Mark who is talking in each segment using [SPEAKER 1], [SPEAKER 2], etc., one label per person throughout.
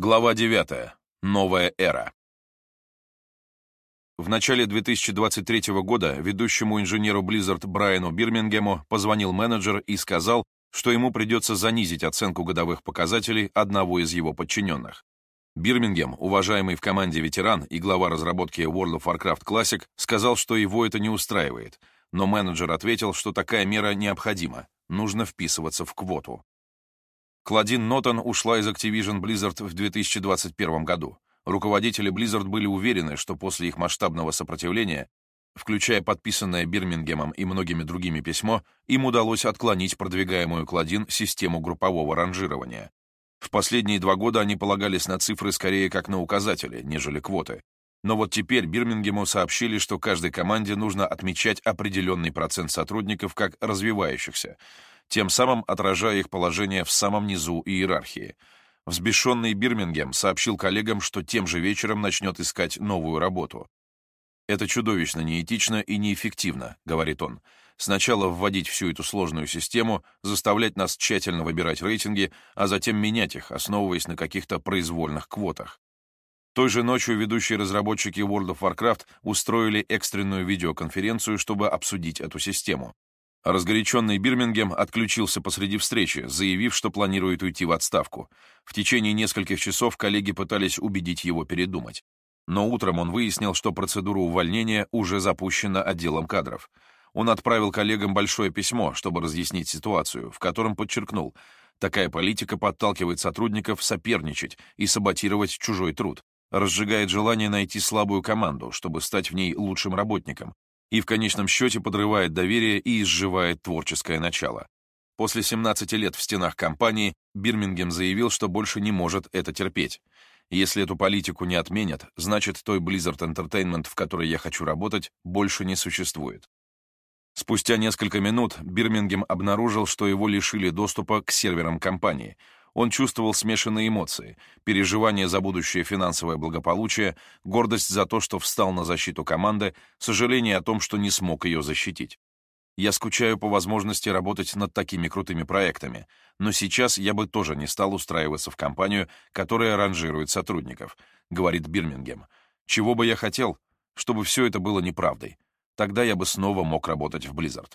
[SPEAKER 1] Глава 9. Новая эра. В начале 2023 года ведущему инженеру Blizzard Брайану Бирмингему позвонил менеджер и сказал, что ему придется занизить оценку годовых показателей одного из его подчиненных. Бирмингем, уважаемый в команде ветеран и глава разработки World of Warcraft Classic, сказал, что его это не устраивает, но менеджер ответил, что такая мера необходима, нужно вписываться в квоту. Клодин Нотон ушла из Activision Blizzard в 2021 году. Руководители Blizzard были уверены, что после их масштабного сопротивления, включая подписанное Бирмингемом и многими другими письмо, им удалось отклонить продвигаемую Клодин систему группового ранжирования. В последние два года они полагались на цифры скорее как на указатели, нежели квоты. Но вот теперь Бирмингему сообщили, что каждой команде нужно отмечать определенный процент сотрудников как развивающихся — тем самым отражая их положение в самом низу иерархии. Взбешенный Бирмингем сообщил коллегам, что тем же вечером начнет искать новую работу. «Это чудовищно неэтично и неэффективно», — говорит он. «Сначала вводить всю эту сложную систему, заставлять нас тщательно выбирать рейтинги, а затем менять их, основываясь на каких-то произвольных квотах». Той же ночью ведущие разработчики World of Warcraft устроили экстренную видеоконференцию, чтобы обсудить эту систему. Разгоряченный Бирмингем отключился посреди встречи, заявив, что планирует уйти в отставку. В течение нескольких часов коллеги пытались убедить его передумать. Но утром он выяснил, что процедура увольнения уже запущена отделом кадров. Он отправил коллегам большое письмо, чтобы разъяснить ситуацию, в котором подчеркнул, такая политика подталкивает сотрудников соперничать и саботировать чужой труд, разжигает желание найти слабую команду, чтобы стать в ней лучшим работником, и в конечном счете подрывает доверие и изживает творческое начало. После 17 лет в стенах компании Бирмингем заявил, что больше не может это терпеть. Если эту политику не отменят, значит, той Blizzard Entertainment, в которой я хочу работать, больше не существует. Спустя несколько минут Бирмингем обнаружил, что его лишили доступа к серверам компании — он чувствовал смешанные эмоции, переживание за будущее финансовое благополучие, гордость за то, что встал на защиту команды, сожаление о том, что не смог ее защитить. Я скучаю по возможности работать над такими крутыми проектами, но сейчас я бы тоже не стал устраиваться в компанию, которая ранжирует сотрудников, говорит Бирмингем. Чего бы я хотел? Чтобы все это было неправдой. Тогда я бы снова мог работать в Blizzard.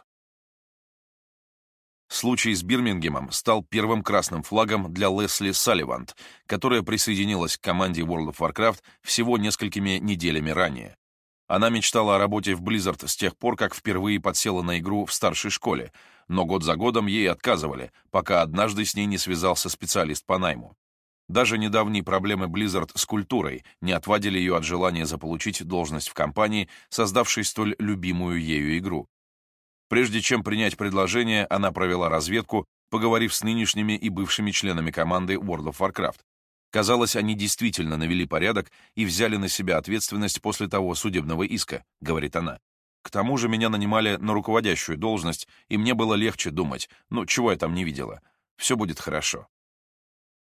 [SPEAKER 1] Случай с Бирмингемом стал первым красным флагом для Лесли Салливант, которая присоединилась к команде World of Warcraft всего несколькими неделями ранее. Она мечтала о работе в Blizzard с тех пор, как впервые подсела на игру в старшей школе, но год за годом ей отказывали, пока однажды с ней не связался специалист по найму. Даже недавние проблемы Blizzard с культурой не отвадили ее от желания заполучить должность в компании, создавшей столь любимую ею игру. Прежде чем принять предложение, она провела разведку, поговорив с нынешними и бывшими членами команды World of Warcraft. Казалось, они действительно навели порядок и взяли на себя ответственность после того судебного иска, говорит она. К тому же меня нанимали на руководящую должность, и мне было легче думать, ну, чего я там не видела. Все будет хорошо.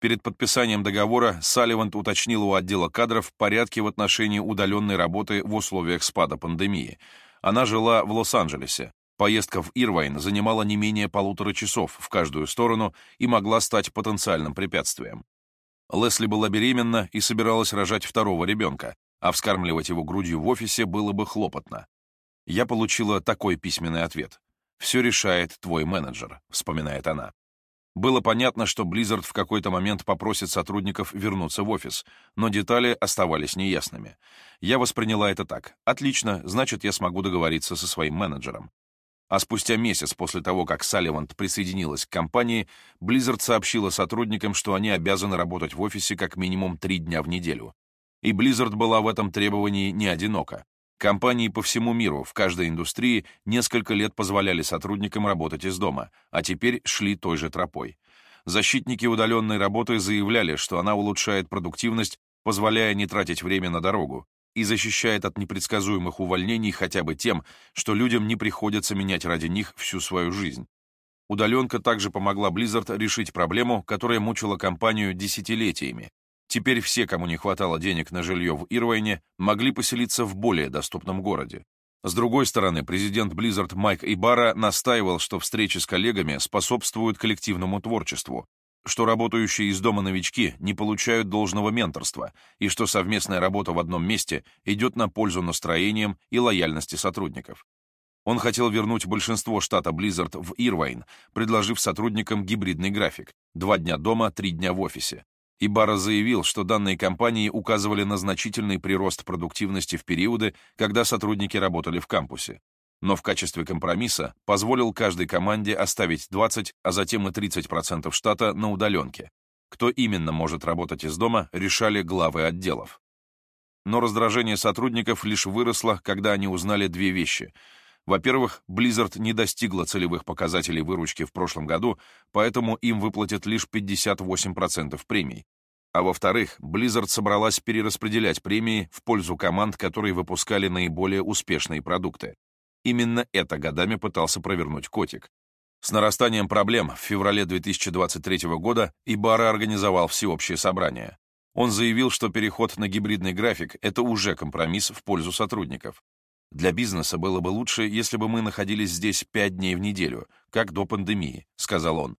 [SPEAKER 1] Перед подписанием договора Салливант уточнил у отдела кадров порядки в отношении удаленной работы в условиях спада пандемии. Она жила в Лос-Анджелесе, Поездка в Ирвайн занимала не менее полутора часов в каждую сторону и могла стать потенциальным препятствием. Лесли была беременна и собиралась рожать второго ребенка, а вскармливать его грудью в офисе было бы хлопотно. Я получила такой письменный ответ. «Все решает твой менеджер», — вспоминает она. Было понятно, что Blizzard в какой-то момент попросит сотрудников вернуться в офис, но детали оставались неясными. Я восприняла это так. «Отлично, значит, я смогу договориться со своим менеджером». А спустя месяц после того, как Салливант присоединилась к компании, Blizzard сообщила сотрудникам, что они обязаны работать в офисе как минимум три дня в неделю. И Blizzard была в этом требовании не одинока. Компании по всему миру, в каждой индустрии, несколько лет позволяли сотрудникам работать из дома, а теперь шли той же тропой. Защитники удаленной работы заявляли, что она улучшает продуктивность, позволяя не тратить время на дорогу, и защищает от непредсказуемых увольнений хотя бы тем, что людям не приходится менять ради них всю свою жизнь. Удаленка также помогла Blizzard решить проблему, которая мучила компанию десятилетиями. Теперь все, кому не хватало денег на жилье в Ирвайне, могли поселиться в более доступном городе. С другой стороны, президент Blizzard Майк Ибара настаивал, что встречи с коллегами способствуют коллективному творчеству, что работающие из дома новички не получают должного менторства и что совместная работа в одном месте идет на пользу настроениям и лояльности сотрудников. Он хотел вернуть большинство штата Blizzard в Ирвайн, предложив сотрудникам гибридный график – два дня дома, три дня в офисе. Ибара заявил, что данные компании указывали на значительный прирост продуктивности в периоды, когда сотрудники работали в кампусе. Но в качестве компромисса позволил каждой команде оставить 20, а затем и 30% штата на удаленке. Кто именно может работать из дома, решали главы отделов. Но раздражение сотрудников лишь выросло, когда они узнали две вещи — во-первых, Blizzard не достигла целевых показателей выручки в прошлом году, поэтому им выплатят лишь 58% премий. А во-вторых, Blizzard собралась перераспределять премии в пользу команд, которые выпускали наиболее успешные продукты. Именно это годами пытался провернуть Котик. С нарастанием проблем в феврале 2023 года Ибара организовал всеобщее собрание. Он заявил, что переход на гибридный график — это уже компромисс в пользу сотрудников. Для бизнеса было бы лучше, если бы мы находились здесь пять дней в неделю, как до пандемии», — сказал он.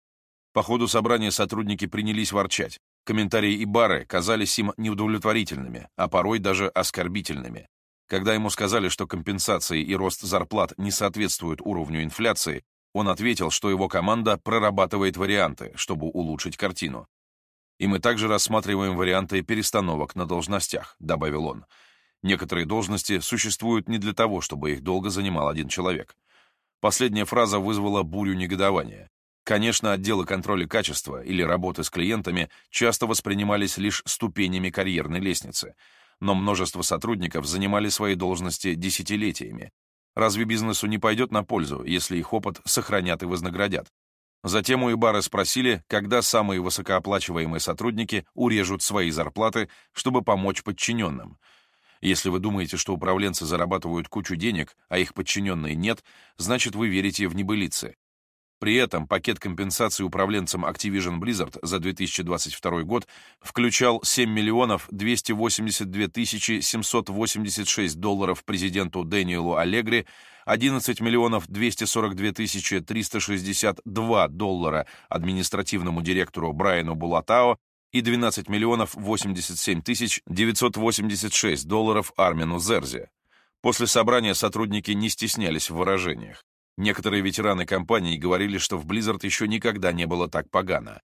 [SPEAKER 1] По ходу собрания сотрудники принялись ворчать. Комментарии и казались им неудовлетворительными, а порой даже оскорбительными. Когда ему сказали, что компенсации и рост зарплат не соответствуют уровню инфляции, он ответил, что его команда прорабатывает варианты, чтобы улучшить картину. «И мы также рассматриваем варианты перестановок на должностях», — добавил он. Некоторые должности существуют не для того, чтобы их долго занимал один человек. Последняя фраза вызвала бурю негодования. Конечно, отделы контроля качества или работы с клиентами часто воспринимались лишь ступенями карьерной лестницы, но множество сотрудников занимали свои должности десятилетиями. Разве бизнесу не пойдет на пользу, если их опыт сохранят и вознаградят? Затем у Ибары спросили, когда самые высокооплачиваемые сотрудники урежут свои зарплаты, чтобы помочь подчиненным — если вы думаете, что управленцы зарабатывают кучу денег, а их подчиненные нет, значит, вы верите в небылицы. При этом пакет компенсации управленцам Activision Blizzard за 2022 год включал 7 миллионов 282 тысячи 786 долларов президенту Дэниелу Аллегри, 11 миллионов 242 тысячи 362 доллара административному директору Брайану Булатао и 12 миллионов 87 тысяч 986 долларов Армину Зерзе. После собрания сотрудники не стеснялись в выражениях. Некоторые ветераны компании говорили, что в Blizzard еще никогда не было так погано.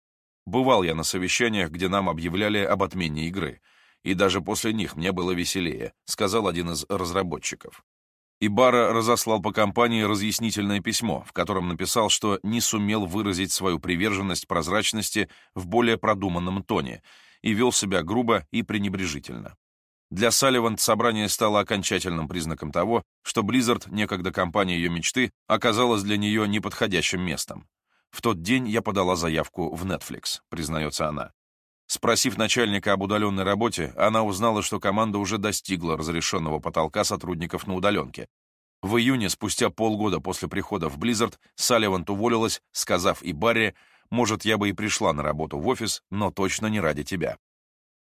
[SPEAKER 1] Бывал я на совещаниях, где нам объявляли об отмене игры. И даже после них мне было веселее, сказал один из разработчиков. Ибара разослал по компании разъяснительное письмо, в котором написал, что не сумел выразить свою приверженность прозрачности в более продуманном тоне и вел себя грубо и пренебрежительно. Для Салливан собрание стало окончательным признаком того, что Blizzard, некогда компания ее мечты, оказалась для нее неподходящим местом. В тот день я подала заявку в Netflix, признается она. Спросив начальника об удаленной работе, она узнала, что команда уже достигла разрешенного потолка сотрудников на удаленке. В июне, спустя полгода после прихода в Blizzard, Салливант уволилась, сказав и Барри, «Может, я бы и пришла на работу в офис, но точно не ради тебя».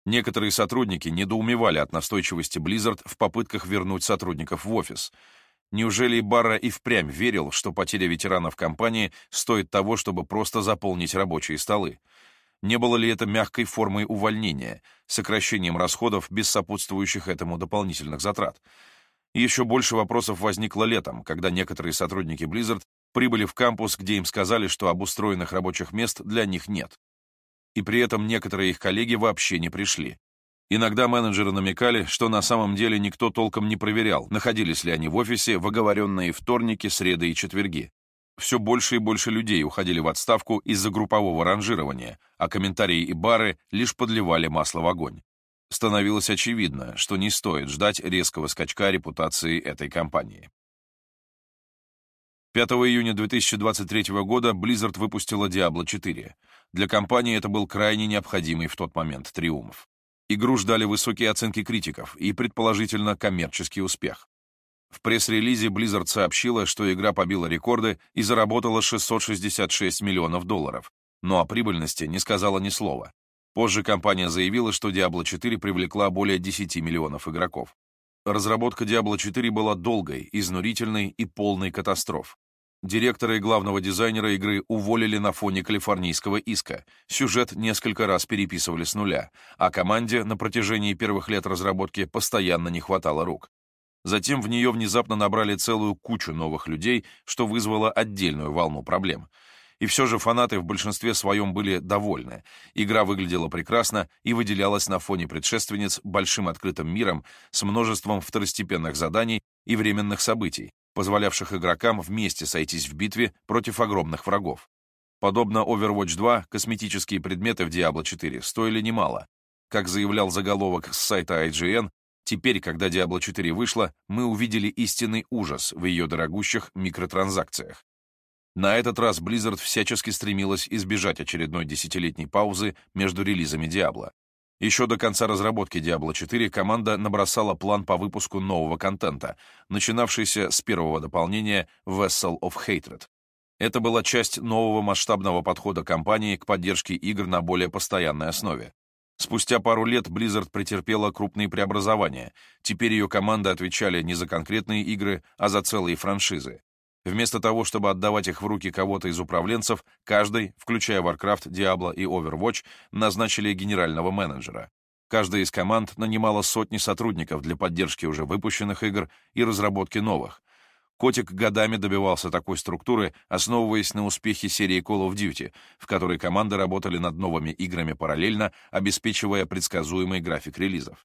[SPEAKER 1] Некоторые сотрудники недоумевали от настойчивости Blizzard в попытках вернуть сотрудников в офис. Неужели Барра и впрямь верил, что потеря ветеранов компании стоит того, чтобы просто заполнить рабочие столы? Не было ли это мягкой формой увольнения, сокращением расходов без сопутствующих этому дополнительных затрат? Еще больше вопросов возникло летом, когда некоторые сотрудники Blizzard прибыли в кампус, где им сказали, что обустроенных рабочих мест для них нет. И при этом некоторые их коллеги вообще не пришли. Иногда менеджеры намекали, что на самом деле никто толком не проверял, находились ли они в офисе в оговоренные вторники, среды и четверги. Все больше и больше людей уходили в отставку из-за группового ранжирования, а комментарии и бары лишь подливали масло в огонь. Становилось очевидно, что не стоит ждать резкого скачка репутации этой компании. 5 июня 2023 года Blizzard выпустила Diablo 4. Для компании это был крайне необходимый в тот момент триумф. Игру ждали высокие оценки критиков и, предположительно, коммерческий успех. В пресс-релизе Blizzard сообщила, что игра побила рекорды и заработала 666 миллионов долларов, но о прибыльности не сказала ни слова. Позже компания заявила, что Diablo 4 привлекла более 10 миллионов игроков. Разработка Diablo 4 была долгой, изнурительной и полной катастроф. Директора и главного дизайнера игры уволили на фоне калифорнийского иска. Сюжет несколько раз переписывали с нуля, а команде на протяжении первых лет разработки постоянно не хватало рук. Затем в нее внезапно набрали целую кучу новых людей, что вызвало отдельную волну проблем. И все же фанаты в большинстве своем были довольны. Игра выглядела прекрасно и выделялась на фоне предшественниц большим открытым миром с множеством второстепенных заданий и временных событий, позволявших игрокам вместе сойтись в битве против огромных врагов. Подобно Overwatch 2, косметические предметы в Diablo 4 стоили немало. Как заявлял заголовок с сайта IGN, теперь, когда Diablo 4 вышла, мы увидели истинный ужас в ее дорогущих микротранзакциях. На этот раз Blizzard всячески стремилась избежать очередной десятилетней паузы между релизами Diablo. Еще до конца разработки Diablo 4 команда набросала план по выпуску нового контента, начинавшийся с первого дополнения Vessel of Hatred. Это была часть нового масштабного подхода компании к поддержке игр на более постоянной основе. Спустя пару лет Blizzard претерпела крупные преобразования. Теперь ее команды отвечали не за конкретные игры, а за целые франшизы. Вместо того, чтобы отдавать их в руки кого-то из управленцев, каждый, включая Warcraft, Diablo и Overwatch, назначили генерального менеджера. Каждая из команд нанимала сотни сотрудников для поддержки уже выпущенных игр и разработки новых. Котик годами добивался такой структуры, основываясь на успехе серии Call of Duty, в которой команды работали над новыми играми параллельно, обеспечивая предсказуемый график релизов.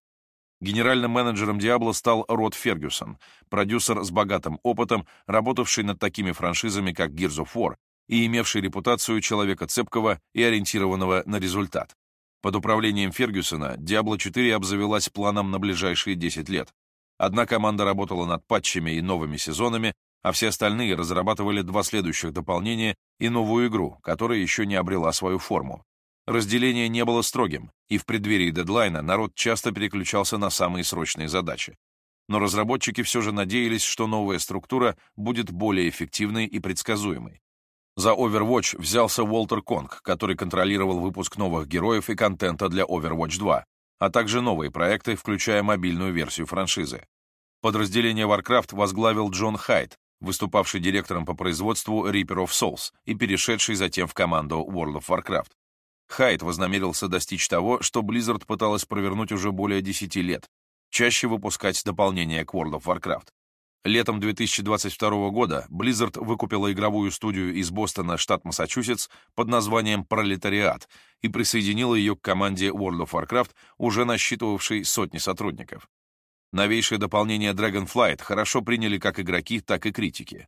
[SPEAKER 1] Генеральным менеджером Diablo стал Род Фергюсон, продюсер с богатым опытом, работавший над такими франшизами, как Gears of War, и имевший репутацию человека цепкого и ориентированного на результат. Под управлением Фергюсона Diablo 4 обзавелась планом на ближайшие 10 лет. Одна команда работала над патчами и новыми сезонами, а все остальные разрабатывали два следующих дополнения и новую игру, которая еще не обрела свою форму. Разделение не было строгим, и в преддверии дедлайна народ часто переключался на самые срочные задачи. Но разработчики все же надеялись, что новая структура будет более эффективной и предсказуемой. За Overwatch взялся Уолтер Конг, который контролировал выпуск новых героев и контента для Overwatch 2, а также новые проекты, включая мобильную версию франшизы. Подразделение Warcraft возглавил Джон Хайт, выступавший директором по производству Reaper of Souls и перешедший затем в команду World of Warcraft. Хайт вознамерился достичь того, что Blizzard пыталась провернуть уже более 10 лет, чаще выпускать дополнения к World of Warcraft. Летом 2022 года Blizzard выкупила игровую студию из Бостона, штат Массачусетс, под названием «Пролетариат» и присоединила ее к команде World of Warcraft, уже насчитывавшей сотни сотрудников. Новейшее дополнение Dragonflight хорошо приняли как игроки, так и критики.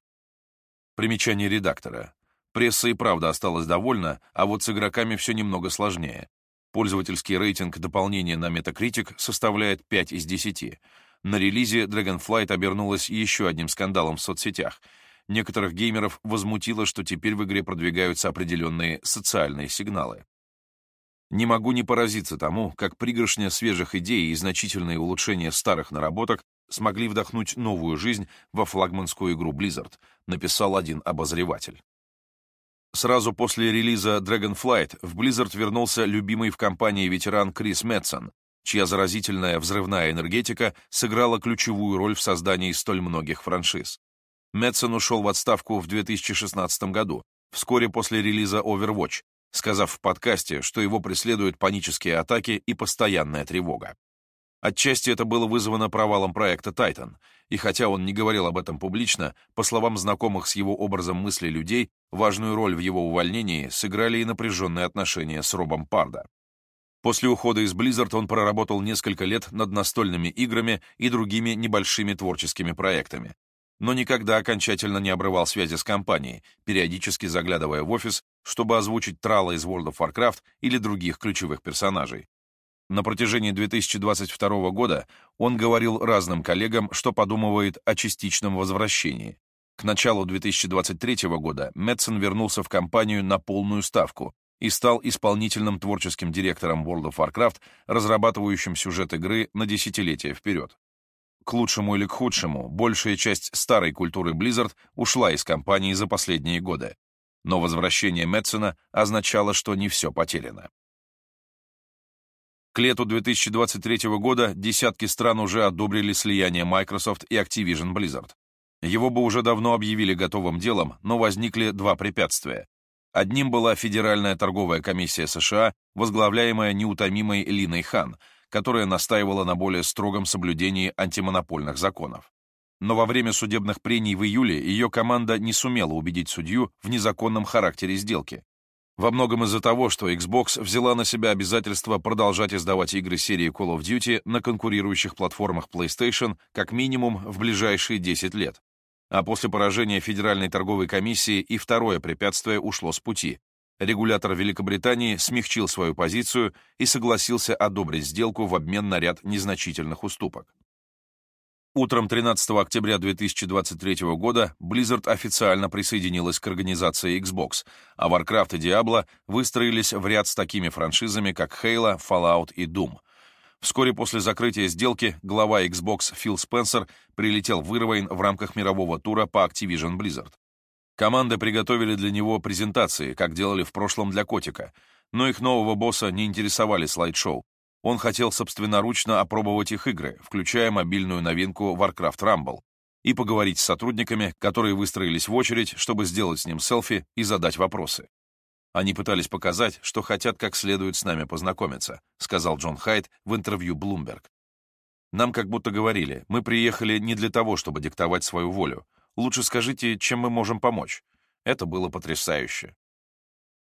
[SPEAKER 1] Примечание редактора. Пресса и правда осталась довольна, а вот с игроками все немного сложнее. Пользовательский рейтинг дополнения на Metacritic составляет 5 из 10. На релизе Dragonflight обернулась еще одним скандалом в соцсетях. Некоторых геймеров возмутило, что теперь в игре продвигаются определенные социальные сигналы. Не могу не поразиться тому, как пригоршня свежих идей и значительные улучшения старых наработок смогли вдохнуть новую жизнь во флагманскую игру Blizzard, написал один обозреватель. Сразу после релиза Dragonflight в Blizzard вернулся любимый в компании ветеран Крис Мэтсон, чья заразительная взрывная энергетика сыграла ключевую роль в создании столь многих франшиз. Мэтсон ушел в отставку в 2016 году, вскоре после релиза Overwatch, сказав в подкасте, что его преследуют панические атаки и постоянная тревога. Отчасти это было вызвано провалом проекта Titan, и хотя он не говорил об этом публично, по словам знакомых с его образом мысли людей, важную роль в его увольнении сыграли и напряженные отношения с Робом Парда. После ухода из Blizzard он проработал несколько лет над настольными играми и другими небольшими творческими проектами, но никогда окончательно не обрывал связи с компанией, периодически заглядывая в офис, чтобы озвучить Трала из World of Warcraft или других ключевых персонажей. На протяжении 2022 года он говорил разным коллегам, что подумывает о частичном возвращении. К началу 2023 года Мэтсон вернулся в компанию на полную ставку и стал исполнительным творческим директором World of Warcraft, разрабатывающим сюжет игры на десятилетия вперед. К лучшему или к худшему, большая часть старой культуры Blizzard ушла из компании за последние годы. Но возвращение Мэтсона означало, что не все потеряно. К лету 2023 года десятки стран уже одобрили слияние Microsoft и Activision Blizzard. Его бы уже давно объявили готовым делом, но возникли два препятствия. Одним была Федеральная торговая комиссия США, возглавляемая неутомимой Линой Хан, которая настаивала на более строгом соблюдении антимонопольных законов. Но во время судебных прений в июле ее команда не сумела убедить судью в незаконном характере сделки. Во многом из-за того, что Xbox взяла на себя обязательство продолжать издавать игры серии Call of Duty на конкурирующих платформах PlayStation как минимум в ближайшие 10 лет. А после поражения Федеральной торговой комиссии и второе препятствие ушло с пути. Регулятор Великобритании смягчил свою позицию и согласился одобрить сделку в обмен на ряд незначительных уступок. Утром 13 октября 2023 года Blizzard официально присоединилась к организации Xbox, а Warcraft и Diablo выстроились в ряд с такими франшизами, как Halo, Fallout и Doom — Вскоре после закрытия сделки глава Xbox Фил Спенсер прилетел в Ирвайн в рамках мирового тура по Activision Blizzard. Команды приготовили для него презентации, как делали в прошлом для Котика, но их нового босса не интересовали слайд-шоу. Он хотел собственноручно опробовать их игры, включая мобильную новинку Warcraft Rumble, и поговорить с сотрудниками, которые выстроились в очередь, чтобы сделать с ним селфи и задать вопросы. Они пытались показать, что хотят как следует с нами познакомиться, сказал Джон Хайт в интервью Bloomberg. Нам как будто говорили, мы приехали не для того, чтобы диктовать свою волю. Лучше скажите, чем мы можем помочь. Это было потрясающе.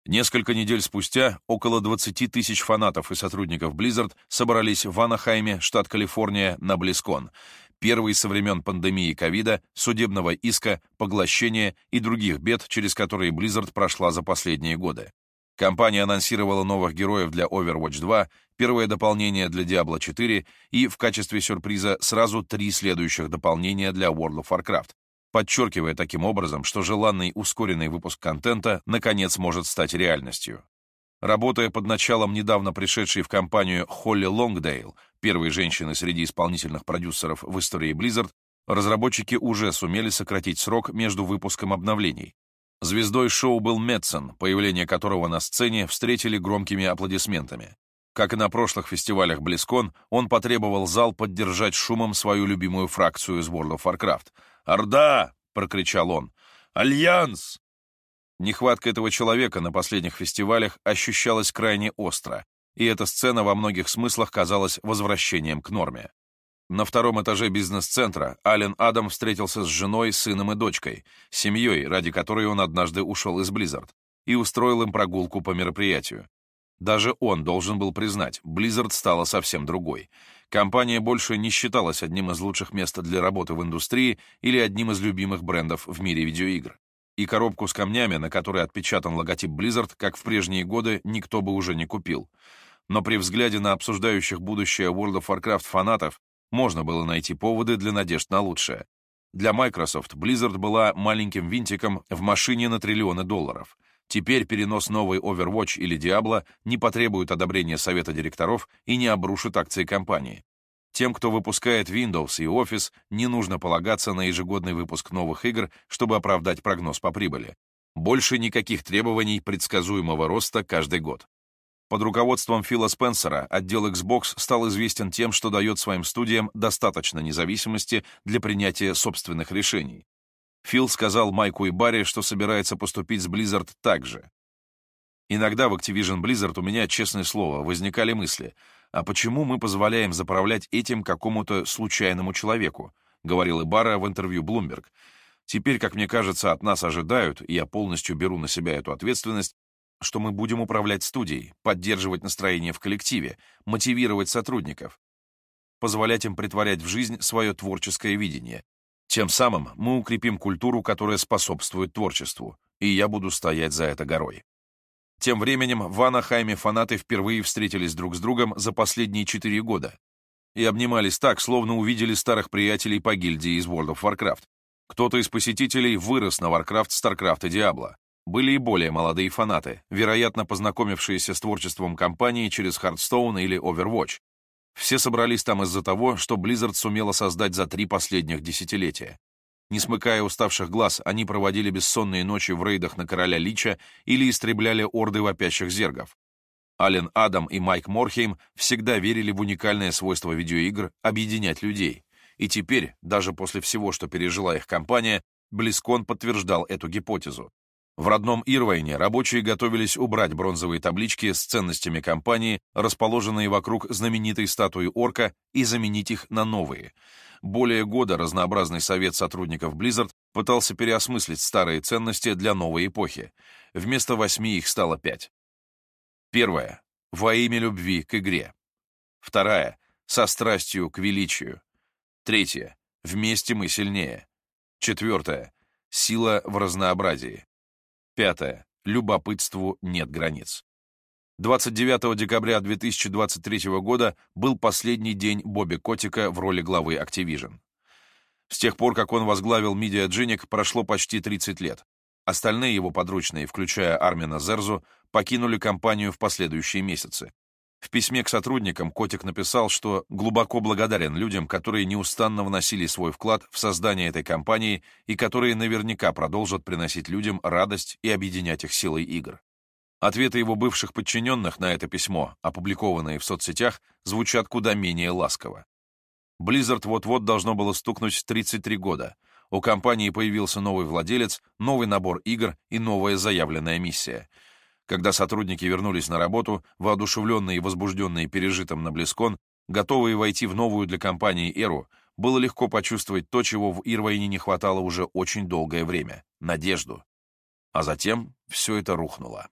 [SPEAKER 1] Несколько недель спустя около 20 тысяч фанатов и сотрудников Blizzard собрались в Анахайме, штат Калифорния, на Близкон, первый со времен пандемии ковида, судебного иска, поглощения и других бед, через которые Blizzard прошла за последние годы. Компания анонсировала новых героев для Overwatch 2, первое дополнение для Diablo 4 и, в качестве сюрприза, сразу три следующих дополнения для World of Warcraft, подчеркивая таким образом, что желанный ускоренный выпуск контента наконец может стать реальностью. Работая под началом недавно пришедшей в компанию Холли Лонгдейл, первой женщины среди исполнительных продюсеров в истории Blizzard, разработчики уже сумели сократить срок между выпуском обновлений. Звездой шоу был Метсон, появление которого на сцене встретили громкими аплодисментами. Как и на прошлых фестивалях BlizzCon, он потребовал зал поддержать шумом свою любимую фракцию из World of Warcraft. «Орда!» — прокричал он. «Альянс!» Нехватка этого человека на последних фестивалях ощущалась крайне остро, и эта сцена во многих смыслах казалась возвращением к норме. На втором этаже бизнес-центра Ален Адам встретился с женой, сыном и дочкой, семьей, ради которой он однажды ушел из Blizzard, и устроил им прогулку по мероприятию. Даже он должен был признать, Blizzard стала совсем другой. Компания больше не считалась одним из лучших мест для работы в индустрии или одним из любимых брендов в мире видеоигр и коробку с камнями, на которой отпечатан логотип Blizzard, как в прежние годы, никто бы уже не купил. Но при взгляде на обсуждающих будущее World of Warcraft фанатов можно было найти поводы для надежд на лучшее. Для Microsoft Blizzard была маленьким винтиком в машине на триллионы долларов. Теперь перенос новой Overwatch или Diablo не потребует одобрения совета директоров и не обрушит акции компании. Тем, кто выпускает Windows и Office, не нужно полагаться на ежегодный выпуск новых игр, чтобы оправдать прогноз по прибыли. Больше никаких требований предсказуемого роста каждый год. Под руководством Фила Спенсера отдел Xbox стал известен тем, что дает своим студиям достаточно независимости для принятия собственных решений. Фил сказал Майку и Барри, что собирается поступить с Blizzard так же. Иногда в Activision Blizzard у меня, честное слово, возникали мысли — а почему мы позволяем заправлять этим какому-то случайному человеку, говорил Ибара в интервью Bloomberg. Теперь, как мне кажется, от нас ожидают, и я полностью беру на себя эту ответственность, что мы будем управлять студией, поддерживать настроение в коллективе, мотивировать сотрудников, позволять им притворять в жизнь свое творческое видение. Тем самым мы укрепим культуру, которая способствует творчеству, и я буду стоять за это горой. Тем временем в Анахайме фанаты впервые встретились друг с другом за последние четыре года и обнимались так, словно увидели старых приятелей по гильдии из World of Warcraft. Кто-то из посетителей вырос на Warcraft, StarCraft и Diablo. Были и более молодые фанаты, вероятно, познакомившиеся с творчеством компании через Hearthstone или Overwatch. Все собрались там из-за того, что Blizzard сумела создать за три последних десятилетия. Не смыкая уставших глаз, они проводили бессонные ночи в рейдах на короля Лича или истребляли орды вопящих зергов. Ален Адам и Майк Морхейм всегда верили в уникальное свойство видеоигр объединять людей. И теперь, даже после всего, что пережила их компания, Близкон подтверждал эту гипотезу. В родном Ирвайне рабочие готовились убрать бронзовые таблички с ценностями компании, расположенные вокруг знаменитой статуи орка, и заменить их на новые. Более года разнообразный совет сотрудников Blizzard пытался переосмыслить старые ценности для новой эпохи. Вместо восьми их стало пять. Первое. Во имя любви к игре. Вторая. Со страстью к величию. Третье. Вместе мы сильнее. Четвертое. Сила в разнообразии. Пятое. Любопытству нет границ. 29 декабря 2023 года был последний день Бобби Котика в роли главы Activision. С тех пор, как он возглавил Media Genic, прошло почти 30 лет. Остальные его подручные, включая Армина Зерзу, покинули компанию в последующие месяцы. В письме к сотрудникам Котик написал, что глубоко благодарен людям, которые неустанно вносили свой вклад в создание этой компании и которые наверняка продолжат приносить людям радость и объединять их силой игр. Ответы его бывших подчиненных на это письмо, опубликованные в соцсетях, звучат куда менее ласково. Blizzard вот-вот должно было стукнуть 33 года. У компании появился новый владелец, новый набор игр и новая заявленная миссия — когда сотрудники вернулись на работу, воодушевленные и возбужденные пережитым на Близкон, готовые войти в новую для компании эру, было легко почувствовать то, чего в Ирвайне не хватало уже очень долгое время — надежду. А затем все это рухнуло.